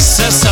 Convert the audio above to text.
Success.